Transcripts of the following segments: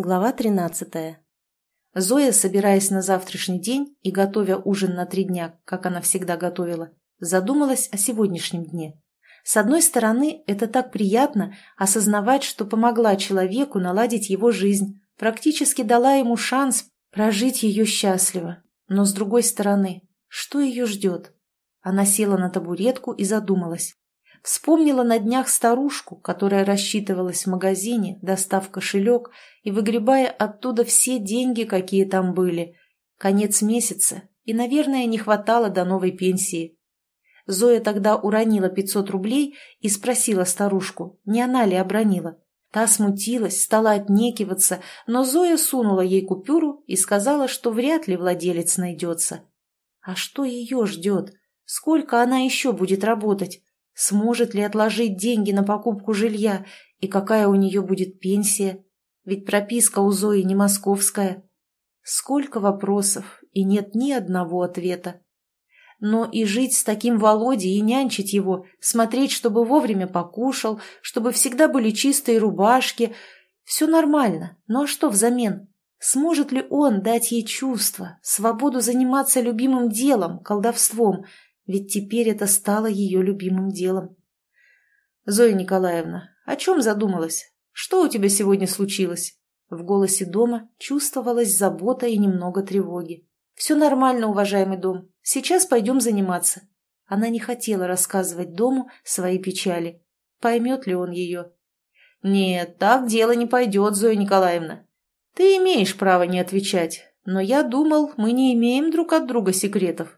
Глава 13. Зоя, собираясь на завтрашний день и готовя ужин на три дня, как она всегда готовила, задумалась о сегодняшнем дне. С одной стороны, это так приятно осознавать, что помогла человеку наладить его жизнь, практически дала ему шанс прожить ее счастливо. Но с другой стороны, что ее ждет? Она села на табуретку и задумалась. Вспомнила на днях старушку, которая рассчитывалась в магазине, достав кошелек и выгребая оттуда все деньги, какие там были. Конец месяца, и, наверное, не хватало до новой пенсии. Зоя тогда уронила 500 рублей и спросила старушку, не она ли обронила. Та смутилась, стала отнекиваться, но Зоя сунула ей купюру и сказала, что вряд ли владелец найдется. А что ее ждет? Сколько она еще будет работать? Сможет ли отложить деньги на покупку жилья и какая у нее будет пенсия? Ведь прописка у Зои не московская. Сколько вопросов, и нет ни одного ответа. Но и жить с таким Володей и нянчить его, смотреть, чтобы вовремя покушал, чтобы всегда были чистые рубашки – все нормально. Ну а что взамен? Сможет ли он дать ей чувства, свободу заниматься любимым делом, колдовством – ведь теперь это стало ее любимым делом. «Зоя Николаевна, о чем задумалась? Что у тебя сегодня случилось?» В голосе дома чувствовалась забота и немного тревоги. «Все нормально, уважаемый дом. Сейчас пойдем заниматься». Она не хотела рассказывать дому свои печали. Поймет ли он ее? «Нет, так дело не пойдет, Зоя Николаевна. Ты имеешь право не отвечать, но я думал, мы не имеем друг от друга секретов.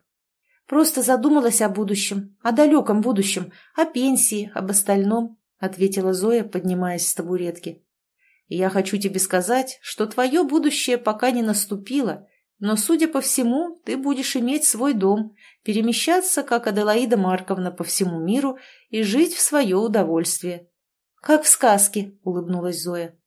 Просто задумалась о будущем, о далеком будущем, о пенсии, об остальном», — ответила Зоя, поднимаясь с табуретки. «Я хочу тебе сказать, что твое будущее пока не наступило, но, судя по всему, ты будешь иметь свой дом, перемещаться, как Аделаида Марковна, по всему миру и жить в свое удовольствие». «Как в сказке», — улыбнулась Зоя.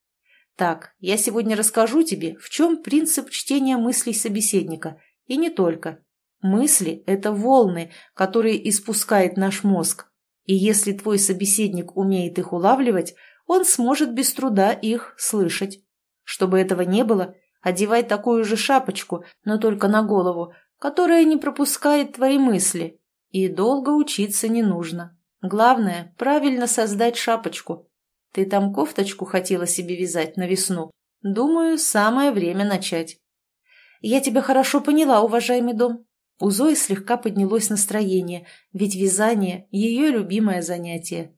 «Так, я сегодня расскажу тебе, в чем принцип чтения мыслей собеседника, и не только. Мысли – это волны, которые испускает наш мозг. И если твой собеседник умеет их улавливать, он сможет без труда их слышать. Чтобы этого не было, одевай такую же шапочку, но только на голову, которая не пропускает твои мысли. И долго учиться не нужно. Главное – правильно создать шапочку. Ты там кофточку хотела себе вязать на весну? Думаю, самое время начать. Я тебя хорошо поняла, уважаемый дом. У Зои слегка поднялось настроение, ведь вязание – ее любимое занятие.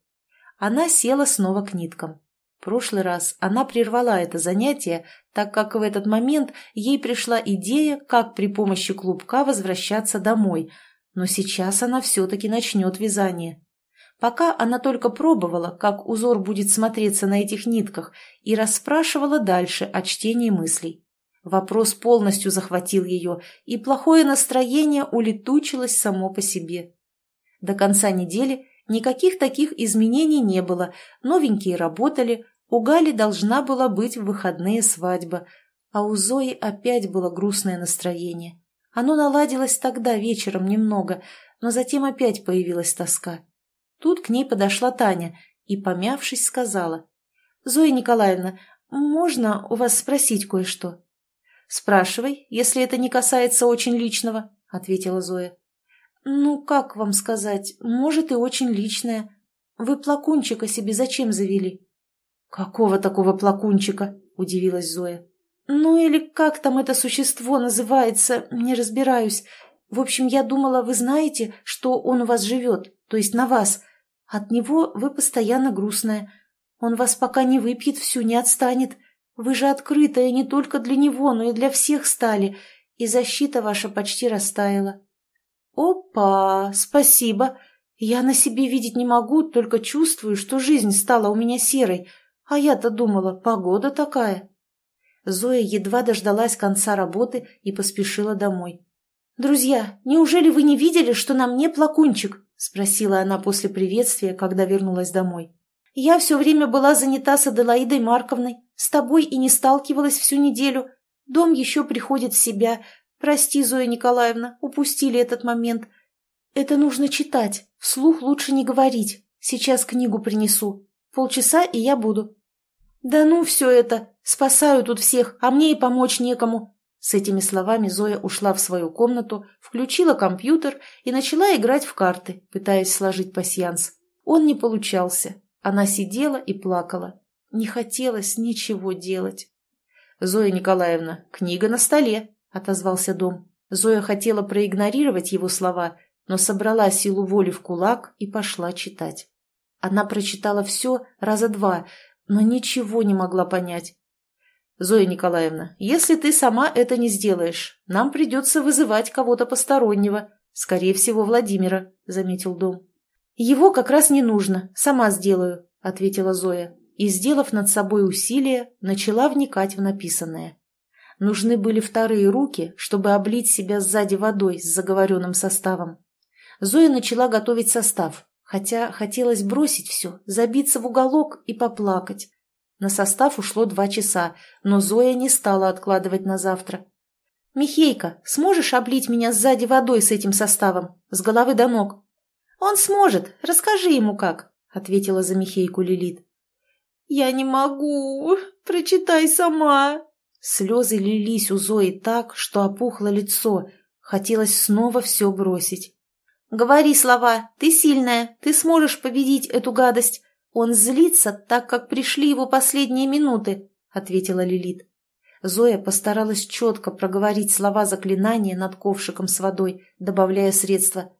Она села снова к ниткам. В прошлый раз она прервала это занятие, так как в этот момент ей пришла идея, как при помощи клубка возвращаться домой, но сейчас она все-таки начнет вязание. Пока она только пробовала, как узор будет смотреться на этих нитках, и расспрашивала дальше о чтении мыслей. Вопрос полностью захватил ее, и плохое настроение улетучилось само по себе. До конца недели никаких таких изменений не было, новенькие работали, у Гали должна была быть в выходные свадьба, а у Зои опять было грустное настроение. Оно наладилось тогда вечером немного, но затем опять появилась тоска. Тут к ней подошла Таня и, помявшись, сказала, «Зоя Николаевна, можно у вас спросить кое-что?» «Спрашивай, если это не касается очень личного», — ответила Зоя. «Ну, как вам сказать, может и очень личное. Вы плакунчика себе зачем завели?» «Какого такого плакунчика?» — удивилась Зоя. «Ну или как там это существо называется, не разбираюсь. В общем, я думала, вы знаете, что он у вас живет, то есть на вас. От него вы постоянно грустная. Он вас пока не выпьет всю, не отстанет. Вы же открытая не только для него, но и для всех стали, и защита ваша почти растаяла. Опа, спасибо. Я на себе видеть не могу, только чувствую, что жизнь стала у меня серой, а я-то думала, погода такая. Зоя едва дождалась конца работы и поспешила домой. «Друзья, неужели вы не видели, что на мне плакунчик?» — спросила она после приветствия, когда вернулась домой. Я все время была занята с Аделаидой Марковной, с тобой и не сталкивалась всю неделю. Дом еще приходит в себя. Прости, Зоя Николаевна, упустили этот момент. Это нужно читать, вслух лучше не говорить. Сейчас книгу принесу. Полчаса, и я буду. Да ну все это, Спасаю тут всех, а мне и помочь некому». С этими словами Зоя ушла в свою комнату, включила компьютер и начала играть в карты, пытаясь сложить пасьянс. Он не получался. Она сидела и плакала. Не хотелось ничего делать. «Зоя Николаевна, книга на столе», — отозвался дом. Зоя хотела проигнорировать его слова, но собрала силу воли в кулак и пошла читать. Она прочитала все раза два, но ничего не могла понять. «Зоя Николаевна, если ты сама это не сделаешь, нам придется вызывать кого-то постороннего, скорее всего, Владимира», — заметил Дом. «Его как раз не нужно, сама сделаю», — ответила Зоя и, сделав над собой усилие, начала вникать в написанное. Нужны были вторые руки, чтобы облить себя сзади водой с заговоренным составом. Зоя начала готовить состав, хотя хотелось бросить все, забиться в уголок и поплакать. На состав ушло два часа, но Зоя не стала откладывать на завтра. «Михейка, сможешь облить меня сзади водой с этим составом, с головы до ног?» «Он сможет, расскажи ему как», — ответила за Михейку Лилит. «Я не могу, прочитай сама», Слезы лились у Зои так, что опухло лицо. Хотелось снова все бросить. «Говори слова. Ты сильная. Ты сможешь победить эту гадость. Он злится, так как пришли его последние минуты», — ответила Лилит. Зоя постаралась четко проговорить слова заклинания над ковшиком с водой, добавляя средства.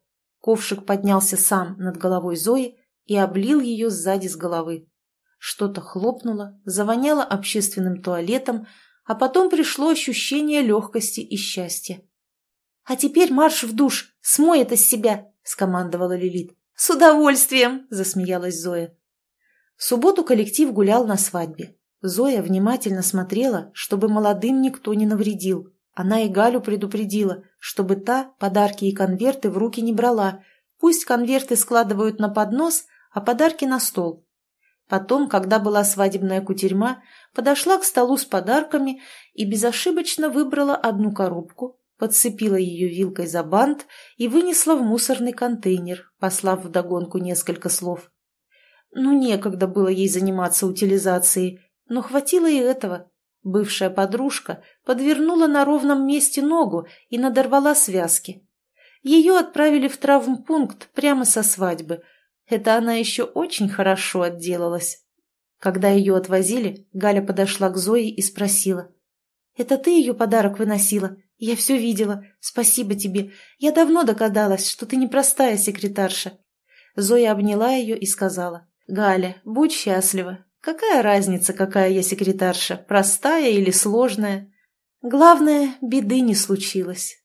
Ковшик поднялся сам над головой Зои и облил ее сзади с головы. Что-то хлопнуло, завоняло общественным туалетом, а потом пришло ощущение легкости и счастья. «А теперь марш в душ, смой это с себя!» – скомандовала Лилит. «С удовольствием!» – засмеялась Зоя. В субботу коллектив гулял на свадьбе. Зоя внимательно смотрела, чтобы молодым никто не навредил. Она и Галю предупредила, чтобы та подарки и конверты в руки не брала. Пусть конверты складывают на поднос, а подарки на стол. Потом, когда была свадебная кутерьма, подошла к столу с подарками и безошибочно выбрала одну коробку, подцепила ее вилкой за бант и вынесла в мусорный контейнер, послав вдогонку несколько слов. Ну, некогда было ей заниматься утилизацией, но хватило и этого. Бывшая подружка подвернула на ровном месте ногу и надорвала связки. Ее отправили в травмпункт прямо со свадьбы – это она еще очень хорошо отделалась. Когда ее отвозили, Галя подошла к Зое и спросила. «Это ты ее подарок выносила? Я все видела. Спасибо тебе. Я давно догадалась, что ты непростая секретарша». Зоя обняла ее и сказала. «Галя, будь счастлива. Какая разница, какая я секретарша, простая или сложная? Главное, беды не случилось».